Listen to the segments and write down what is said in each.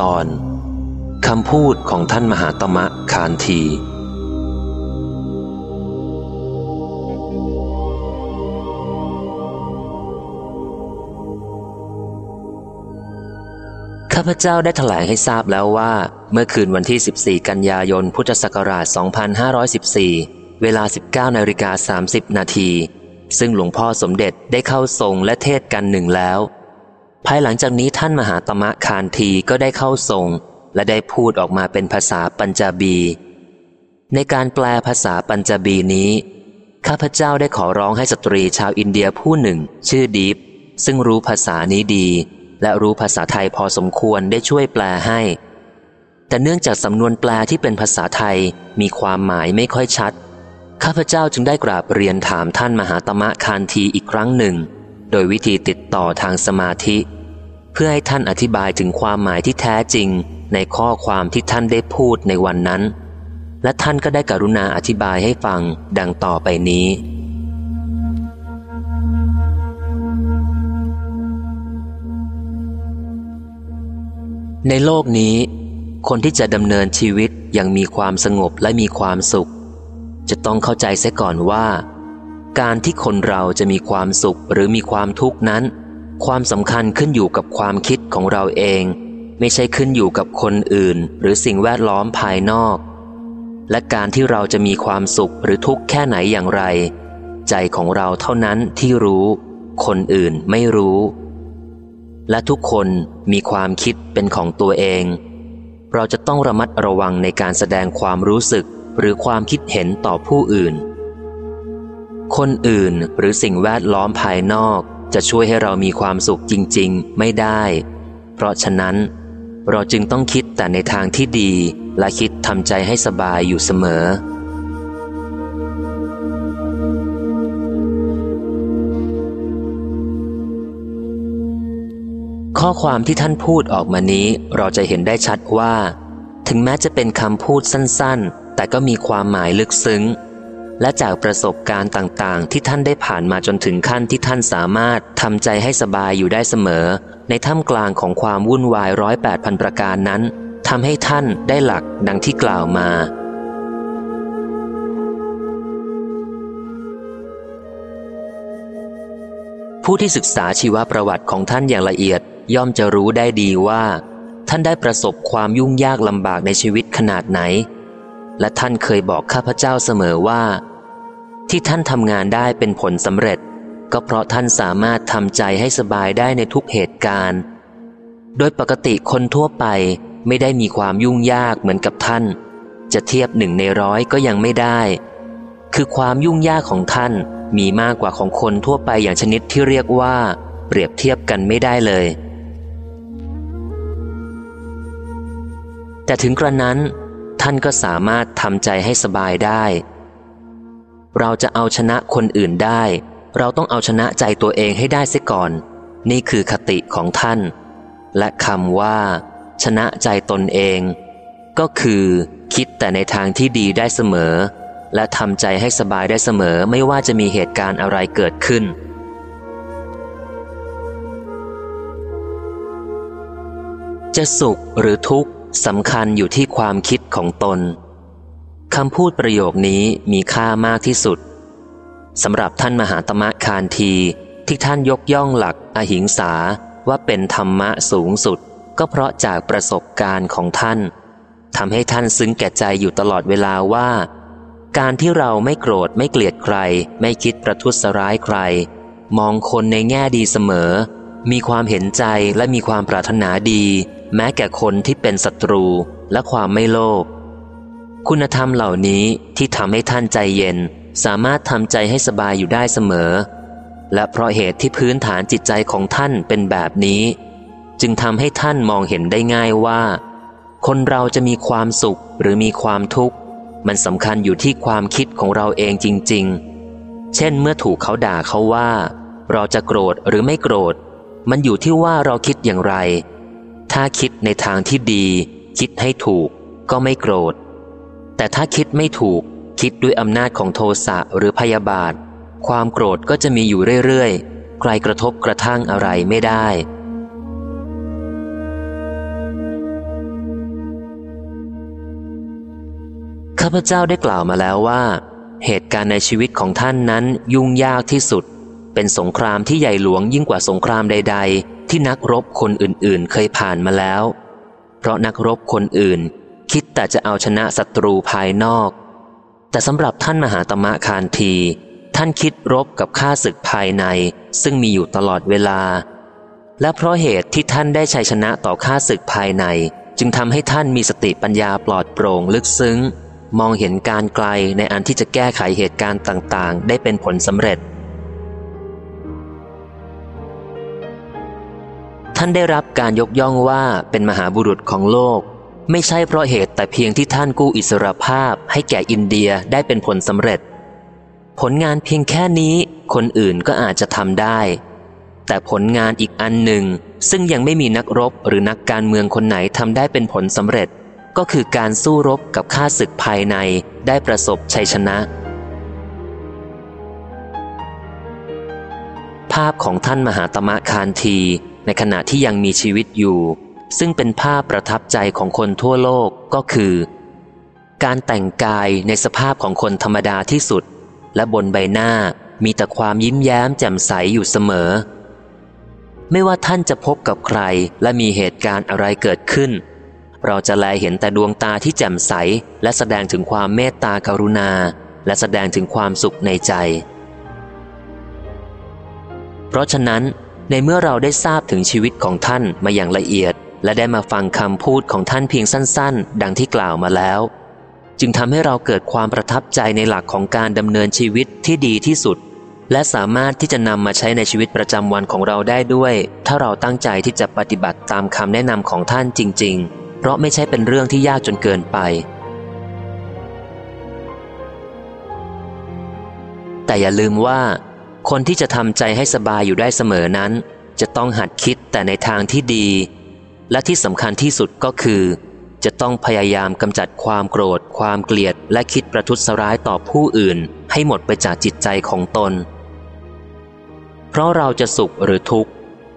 ตอนคำพูดของท่านมหาตมะคานที ข้าพเจ้าได้ถแถลงให้ทราบแล้วว่า เมื่อคืนวันที่ 14 กันยายน พุทธศักราช 2514 เวลา 19นาฬิกา30 นาที ซึ่งหลวงพ่อสมเด็จได้เข้าทรงและเทศกันหนึ่งแล้ว ภายหลังจากนี้ท่านมหาตมะคานทีก็ได้เข้าทรง และได้พูดออกมาเป็นภาษาปัญจาบี ในการแปลภาษาปัญจาบีนี้ ข้าพเจ้าได้ขอร้องให้สตรีชาวอินเดียผู้หนึ่ง ชื่อดีฟซึ่งรู้ภาษานี้ดี และรู้ภาษาไทยพอสมควรได้ช่วยแปลให้ แต่เนื่องจากสำนวนแปลที่เป็นภาษาไทยมีความหมายไม่ค่อยชัด ข้าพเจ้าจึงได้กราบเรียนถามท่านมหาตมะคานทีอีกครั้งหนึ่ง โดยวิธีติดต่อทางสมาธิ เพื่อให้ท่านอธิบายถึงความหมายที่แท้จริงในข้อความที่ท่านได้พูดในวันนั้น และท่านก็ได้กรุณาอธิบายให้ฟังดังต่อไปนี้ ในโลกนี้ คนที่จะดำเนินชีวิตอย่างมีความสงบและมีความสุข จะต้องเข้าใจเสียก่อนว่า การที่คนเราจะมีความสุขหรือมีความทุกข์นั้น ความสำคัญขึ้นอยู่กับความคิดของเราเอง ไม่ใช่ขึ้นอยู่กับคนอื่น หรือสิ่งแวดล้อมภายนอก และการที่เราจะมีความสุขหรือทุกข์แค่ไหนอย่างไร ใจของเราเท่านั้นที่รู้ คนอื่นไม่รู้ และทุกคนมีความคิดเป็นของตัวเอง เราจะต้องระมัดระวังในการแสดงความรู้สึกหรือความคิดเห็นต่อผู้อื่น คนอื่นหรือสิ่งแวดล้อมภายนอก จะช่วยให้เรามีความสุขจริง ๆ ไม่ได้ เพราะฉะนั้น เราจึงต้องคิดแต่ในทางที่ดี และคิดทำใจให้สบายอยู่เสมอข้อความที่ท่านพูดออกมานี้เราจะเห็นได้ชัดว่า ถึงแม้จะเป็นคำพูดสั้นๆ แต่ก็มีความหมายลึกซึ้ง และจากประสบการณ์ต่างๆ ที่ท่านได้ผ่านมาจนถึงขั้นที่ท่านสามารถทำใจให้สบายอยู่ได้เสมอ ในท่ามกลางของความวุ่นวายร้อยแปดพันประการนั้นทำให้ท่านได้หลักดังที่กล่าวมา ผู้ที่ศึกษาชีวประวัติของท่านอย่างละเอียดย่อมจะรู้ได้ดีว่า ท่านได้ประสบความยุ่งยากลำบากในชีวิตขนาดไหน และท่านเคยบอกข้าพเจ้าเสมอว่า ที่ท่านทำงานได้เป็นผลสำเร็จ ก็เพราะท่านสามารถทำใจให้สบายได้ในทุกเหตุการณ์ โดยปกติคนทั่วไปไม่ได้มีความยุ่งยากเหมือนกับท่าน จะเทียบหนึ่งในร้อยก็ยังไม่ได้ คือความยุ่งยากของท่านมีมากกว่าของคนทั่วไปอย่างชนิดที่เรียกว่า เปรียบเทียบกันไม่ได้เลย แต่ถึงกระนั้น ท่านก็สามารถทำใจให้สบายได้ เราจะเอาชนะคนอื่นได้ เราต้องเอาชนะใจตัวเองให้ได้เสียก่อน นี่คือคติของท่าน และคำว่า ชนะใจตนเอง ก็คือคิดแต่ในทางที่ดีได้เสมอ และทำใจให้สบายได้เสมอไม่ว่าจะมีเหตุการณ์อะไรเกิดขึ้นจะสุขหรือทุกข์สำคัญอยู่ที่ความคิดของตน คำพูดประโยคนี้มีค่ามากที่สุดสำหรับท่านมหาตมะคานทีที่ท่านยกย่องหลักอหิงสาว่าเป็นธรรมะสูงสุด ก็เพราะจากประสบการณ์ของท่านทำให้ท่านซึ้งแก่ใจอยู่ตลอดเวลาว่า การที่เราไม่โกรธไม่เกลียดใคร ไม่คิดประทุษร้ายใคร มองคนในแง่ดีเสมอ มีความเห็นใจและมีความปรารถนาดี แม้แก่คนที่เป็นศัตรูและความไม่โลภ คุณธรรมเหล่านี้ที่ทำให้ท่านใจเย็น สามารถทำใจให้สบายอยู่ได้เสมอ และเพราะเหตุที่พื้นฐานจิตใจของท่านเป็นแบบนี้ จึงทำให้ท่านมองเห็นได้ง่ายว่า คนเราจะมีความสุขหรือมีความทุกข์ มันสำคัญอยู่ที่ความคิดของเราเองจริง ๆ เช่นเมื่อถูกเขาด่าเขาว่า เราจะโกรธหรือไม่โกรธ มันอยู่ที่ว่าเราคิดอย่างไร ถ้าคิดในทางที่ดี คิดให้ถูก ก็ไม่โกรธ แต่ถ้าคิดไม่ถูก คิดด้วยอำนาจของโทสะหรือพยาบาท ความโกรธก็จะมีอยู่เรื่อยๆ ใครกระทบกระทั่งอะไรไม่ได้ ข้าพเจ้าได้กล่าวมาแล้วว่า เหตุการณ์ในชีวิตของท่านนั้นยุ่งยากที่สุด เป็นสงครามที่ใหญ่หลวงยิ่งกว่าสงครามใด ๆ ที่นักรบคนอื่นๆ เคยผ่านมาแล้ว เพราะนักรบคนอื่น คิดแต่จะเอาชนะศัตรูภายนอก แต่สำหรับท่านมหาตมะคานทีท่านคิดรบกับข้าศึกภายในซึ่งมีอยู่ตลอดเวลา และเพราะเหตุที่ท่านได้ชัยชนะต่อข้าศึกภายใน จึงทำให้ท่านมีสติปัญญาปลอดโปร่งลึกซึ้ง มองเห็นการไกลในอันที่จะแก้ไขเหตุการณ์ต่างๆ ได้เป็นผลสำเร็จ ท่านได้รับการยกย่องว่าเป็นมหาบุรุษของโลก ไม่ใช่เพราะเหตุแต่เพียงที่ท่านกู้อิสรภาพให้แก่อินเดียได้เป็นผลสำเร็จ ผลงานเพียงแค่นี้คนอื่นก็อาจจะทำได้ แต่ผลงานอีกอันหนึ่ง ซึ่งยังไม่มีนักรบหรือนักการเมืองคนไหนทำได้เป็นผลสำเร็จ ก็คือการสู้รบกับข้าศึกภายในได้ประสบชัยชนะ ภาพของท่านมหาตมะคานทีในขณะที่ยังมีชีวิตอยู่ ซึ่งเป็นภาพประทับใจของคนทั่วโลกก็คือ การแต่งกายในสภาพของคนธรรมดาที่สุด และบนใบหน้ามีแต่ความยิ้มแย้มแจ่มใสอยู่เสมอ ไม่ว่าท่านจะพบกับใครและมีเหตุการณ์อะไรเกิดขึ้น เราจะแลเห็นแต่ดวงตาที่แจ่มใส และแสดงถึงความเมตตากรุณา และแสดงถึงความสุขในใจ เพราะฉะนั้นในเมื่อเราได้ทราบถึงชีวิตของท่านมาอย่างละเอียด และได้มาฟังคำพูดของท่านเพียงสั้น ๆ ดังที่กล่าวมาแล้ว จึงทำให้เราเกิดความประทับใจในหลักของการดำเนินชีวิตที่ดีที่สุด และสามารถที่จะนำมาใช้ในชีวิตประจำวันของเราได้ด้วย ถ้าเราตั้งใจที่จะปฏิบัติตามคำแนะนำของท่านจริง ๆ เพราะไม่ใช่เป็นเรื่องที่ยากจนเกินไป แต่อย่าลืมว่า คนที่จะทำใจให้สบายอยู่ได้เสมอนั้น จะต้องหัดคิดแต่ในทางที่ดี และที่สำคัญที่สุดก็คือ จะต้องพยายามกำจัดความโกรธ ความเกลียด และคิดประทุษร้ายต่อผู้อื่น ให้หมดไปจากจิตใจของตน เพราะเราจะสุขหรือทุกข์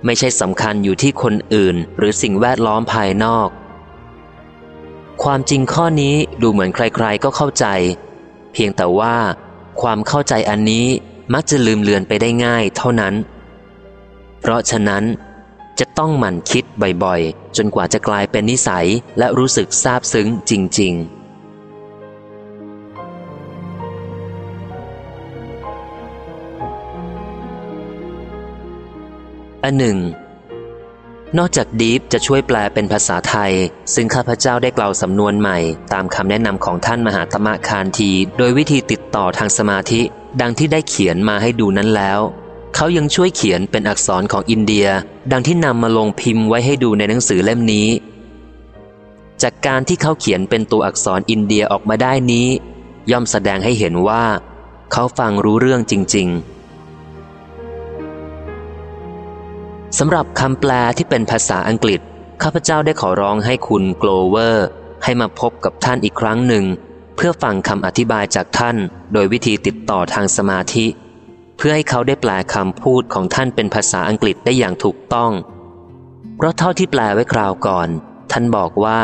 ไม่ใช่สำคัญอยู่ที่คนอื่น หรือสิ่งแวดล้อมภายนอก ความจริงข้อนี้ดูเหมือนใครๆก็เข้าใจ เพียงแต่ว่า ความเข้าใจอันนี้มักจะลืมเลือนไปได้ง่ายเท่านั้น เพราะฉะนั้น จะต้องหมั่นคิดบ่อยๆ จนกว่าจะกลายเป็นนิสัยและรู้สึกซาบซึ้งจริง ๆอันหนึ่ง นอกจากดีฟจะช่วยแปลเป็นภาษาไทย ซึ่งข้าพเจ้าได้กล่าวสำนวนใหม่ ตามคำแนะนำของท่านมหาธรรมคานที โดยวิธีติดต่อทางสมาธิ ดังที่ได้เขียนมาให้ดูนั้นแล้ว เขายังช่วยเขียนเป็นอักษรของอินเดีย ดังที่นำมาลงพิมพ์ไว้ให้ดูในหนังสือเล่มนี้ จากการที่เขาเขียนเป็นตัวอักษรอินเดียออกมาได้นี้ ย่อมแสดงให้เห็นว่า เขาฟังรู้เรื่องจริง ๆสำหรับคำแปลที่เป็นภาษาอังกฤษ ข้าพเจ้าได้ขอร้องให้คุณโกลเวอร์ ให้มาพบกับท่านอีกครั้งหนึ่ง เพื่อฟังคำอธิบายจากท่าน โดยวิธีติดต่อทางสมาธิ เพื่อให้เขาได้แปลคำพูดของท่านเป็นภาษาอังกฤษได้อย่างถูกต้อง เพราะเท่าที่แปลไว้คราวก่อน ท่านบอกว่า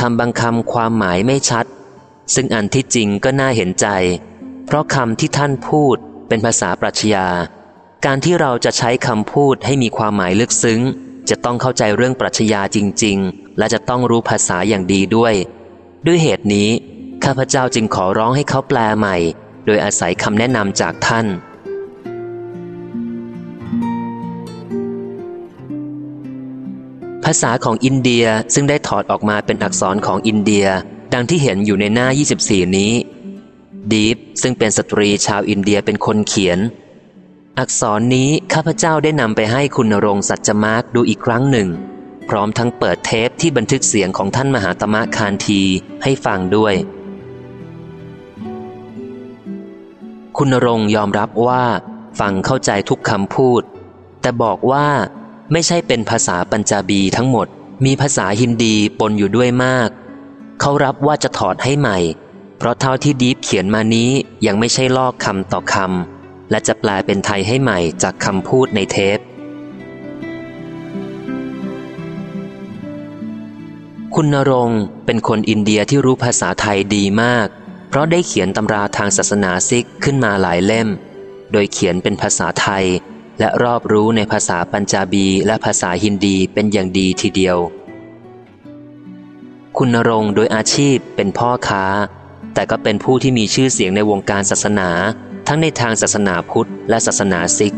คำบางคำความหมายไม่ชัด ซึ่งอันที่จริงก็น่าเห็นใจ เพราะคำที่ท่านพูดเป็นภาษาปรัชญา การที่เราจะใช้คำพูดให้มีความหมายลึกซึ้ง จะต้องเข้าใจเรื่องปรัชญาจริง ๆ และจะต้องรู้ภาษาอย่างดีด้วย ด้วยเหตุนี้ข้าพเจ้าจึงขอร้องให้เขาแปลใหม่ โดยอาศัยคำแนะนำจากท่าน ภาษาของอินเดียซึ่งได้ถอดออกมาเป็นอักษรของอินเดีย ดังที่เห็นอยู่ในหน้า 24 นี้ดีฟซึ่งเป็นสตรีชาวอินเดียเป็นคนเขียน อักษรนี้ข้าพเจ้าได้นำไปให้คุณณรงค์สัจจมาร์คดูอีกครั้งหนึ่ง พร้อมทั้งเปิดเทปที่บันทึกเสียงของท่านมหาตมะคานธีให้ฟังด้วย คุณณรงค์ยอมรับว่า ฟังเข้าใจทุกคำพูด แต่บอกว่า ไม่ใช่เป็นภาษาปัญจาบีทั้งหมด มีภาษาฮินดีปนอยู่ด้วยมาก เขารับว่าจะถอดให้ใหม่ เพราะเท่าที่ดีฟเขียนมานี้ยังไม่ใช่ลอกคำต่อคำและจะแปลเป็นไทยให้ใหม่จากคำพูดในเทป คุณนรงเป็นคนอินเดียที่รู้ภาษาไทยดีมาก เพเพราะได้เขียนตำราทางศาสนาซิกขึ้นมาหลายเล่ม โดยเขียนเป็นภาษาไทย และรอบรู้ในภาษาปัญจาบีและภาษาฮินดีเป็นอย่างดีทีเดียว คุณนรงค์โดยอาชีพเป็นพ่อค้า แต่ก็เป็นผู้ที่มีชื่อเสียงในวงการศาสนา ทั้งในทางศาสนาพุทธและศาสนาซิก